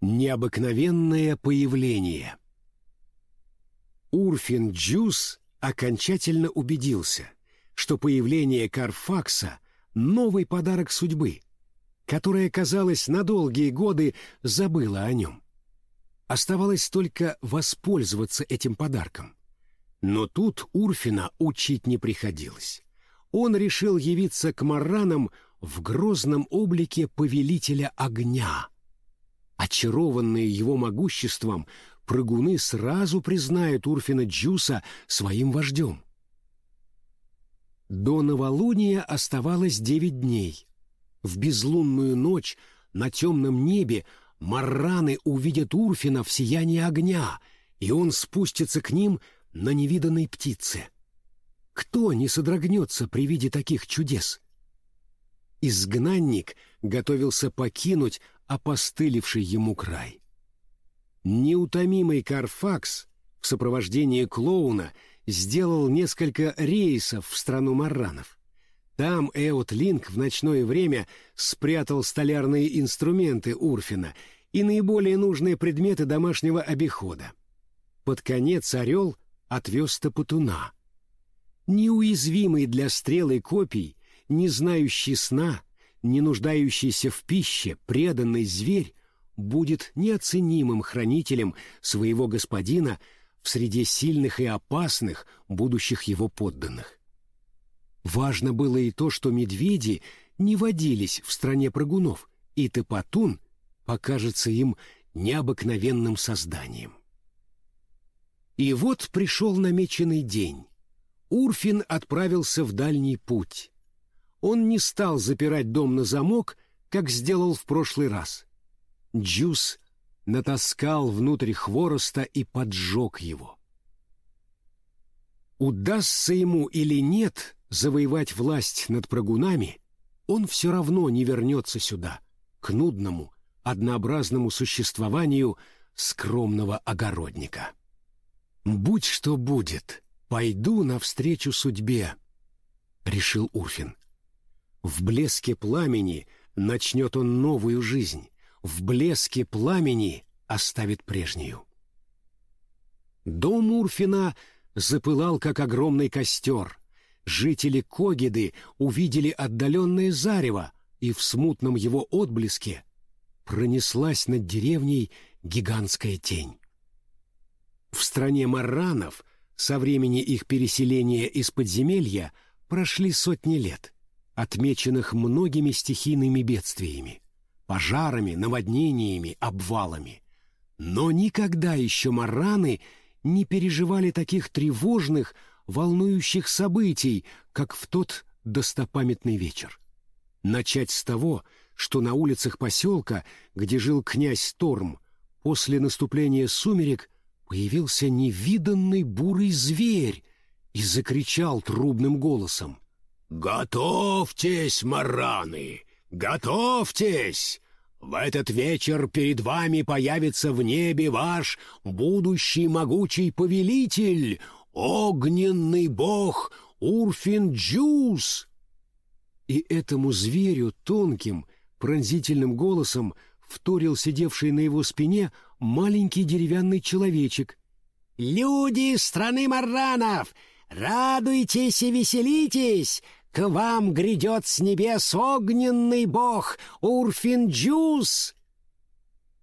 Необыкновенное появление. Урфин Джус окончательно убедился, что появление Карфакса — новый подарок судьбы, которая, казалось, на долгие годы забыла о нем. Оставалось только воспользоваться этим подарком. Но тут Урфина учить не приходилось. Он решил явиться к Маранам в грозном облике повелителя огня — Очарованные его могуществом, прыгуны сразу признают Урфина Джуса своим вождем. До новолуния оставалось девять дней. В безлунную ночь на темном небе марраны увидят Урфина в сиянии огня, и он спустится к ним на невиданной птице. Кто не содрогнется при виде таких чудес? Изгнанник готовился покинуть опостылевший ему край. Неутомимый Карфакс в сопровождении клоуна сделал несколько рейсов в страну марранов. Там Эот Линк в ночное время спрятал столярные инструменты Урфина и наиболее нужные предметы домашнего обихода. Под конец орел отвез Топотуна. Неуязвимый для стрелы копий, не знающий сна — не нуждающийся в пище, преданный зверь будет неоценимым хранителем своего господина в среде сильных и опасных будущих его подданных. Важно было и то, что медведи не водились в стране прыгунов, и Топотун покажется им необыкновенным созданием. И вот пришел намеченный день. Урфин отправился в дальний путь, он не стал запирать дом на замок, как сделал в прошлый раз. Джус натаскал внутрь хвороста и поджег его. Удастся ему или нет завоевать власть над прыгунами, он все равно не вернется сюда, к нудному, однообразному существованию скромного огородника. «Будь что будет, пойду навстречу судьбе», — решил Урфин. В блеске пламени начнет он новую жизнь, в блеске пламени оставит прежнюю. Дом Урфина запылал, как огромный костер. Жители Когиды увидели отдаленное зарево, и в смутном его отблеске пронеслась над деревней гигантская тень. В стране марранов со времени их переселения из подземелья прошли сотни лет — отмеченных многими стихийными бедствиями, пожарами, наводнениями, обвалами. Но никогда еще мараны не переживали таких тревожных, волнующих событий, как в тот достопамятный вечер. Начать с того, что на улицах поселка, где жил князь Торм, после наступления сумерек появился невиданный бурый зверь и закричал трубным голосом. «Готовьтесь, мараны! Готовьтесь! В этот вечер перед вами появится в небе ваш будущий могучий повелитель, огненный бог Урфин Джюс!» И этому зверю тонким, пронзительным голосом вторил сидевший на его спине маленький деревянный человечек. «Люди страны марранов! Радуйтесь и веселитесь! К вам грядет с небес огненный бог Урфин Джюс!»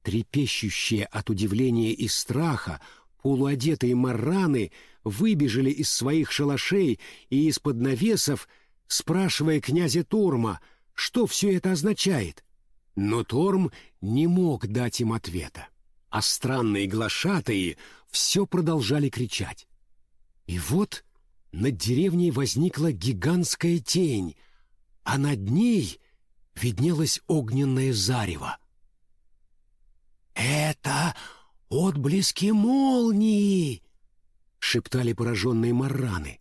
Трепещущие от удивления и страха, полуодетые марраны выбежали из своих шалашей и из-под навесов, спрашивая князя Торма, что все это означает. Но Торм не мог дать им ответа, а странные глашатые все продолжали кричать. И вот над деревней возникла гигантская тень, а над ней виднелось огненное зарево. «Это отблески молнии!» — шептали пораженные марраны.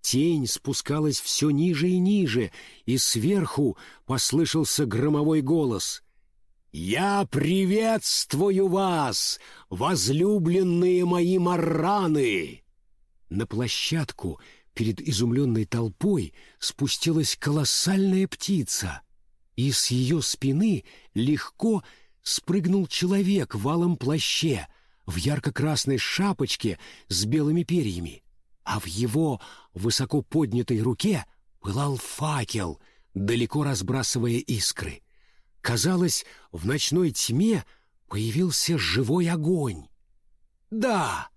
Тень спускалась все ниже и ниже, и сверху послышался громовой голос. «Я приветствую вас, возлюбленные мои марраны!» На площадку перед изумленной толпой спустилась колоссальная птица, и с ее спины легко спрыгнул человек в алом плаще, в ярко-красной шапочке с белыми перьями, а в его высоко поднятой руке пылал факел, далеко разбрасывая искры. Казалось, в ночной тьме появился живой огонь. Да,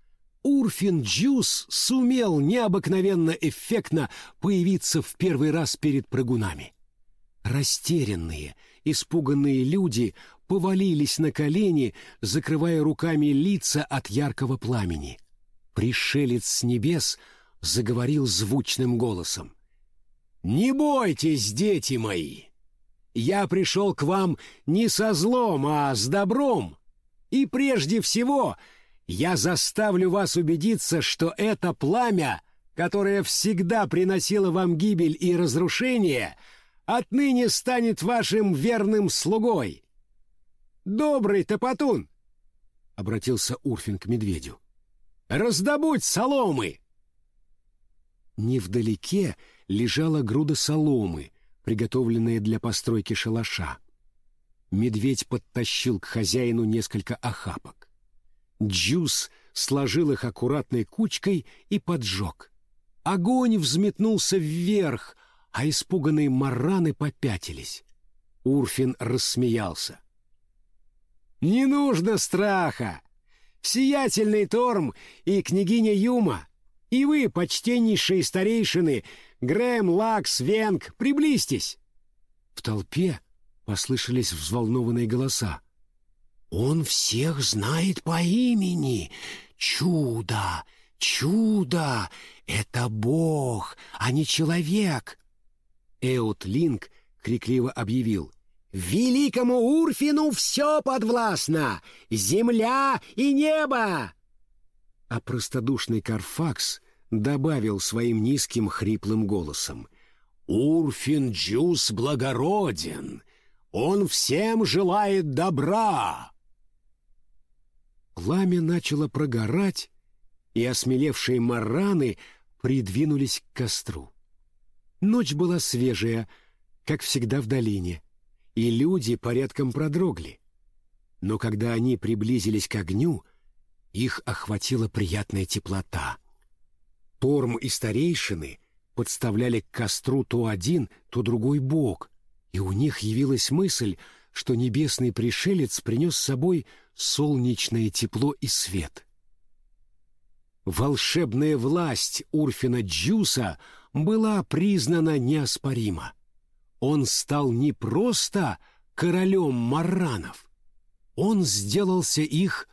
Урфин Джус сумел необыкновенно эффектно появиться в первый раз перед прыгунами. Растерянные, испуганные люди повалились на колени, закрывая руками лица от яркого пламени. Пришелец с небес заговорил звучным голосом. «Не бойтесь, дети мои! Я пришел к вам не со злом, а с добром. И прежде всего я заставлю вас убедиться, что это пламя, которое всегда приносило вам гибель и разрушение, отныне станет вашим верным слугой. Добрый Топотун, — обратился Урфин к медведю, — раздобудь соломы. Невдалеке лежала груда соломы, приготовленные для постройки шалаша. Медведь подтащил к хозяину несколько охапок. Джус сложил их аккуратной кучкой и поджег. Огонь взметнулся вверх, а испуганные мараны попятились. Урфин рассмеялся. «Не нужно страха! Сиятельный Торм и княгиня Юма, и вы, почтеннейшие старейшины, Грэм, Лакс, Венг, приблизьтесь!» В толпе послышались взволнованные голоса. «Он всех знает по имени! Чудо! Чудо! Это Бог, а не человек!» Эут Линк крикливо объявил. «Великому Урфину все подвластно! Земля и небо!» А простодушный Карфакс добавил своим низким хриплым голосом. «Урфин Джус благороден! Он всем желает добра!» Пламя начало прогорать, и осмелевшие мараны придвинулись к костру. Ночь была свежая, как всегда в долине, и люди порядком продрогли. Но когда они приблизились к огню, их охватила приятная теплота — Торм и старейшины подставляли к костру то один, то другой бок, и у них явилась мысль, что небесный пришелец принес с собой солнечное тепло и свет. Волшебная власть Урфина Джуса была признана неоспоримо. Он стал не просто королем маранов, он сделался их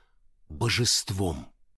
божеством.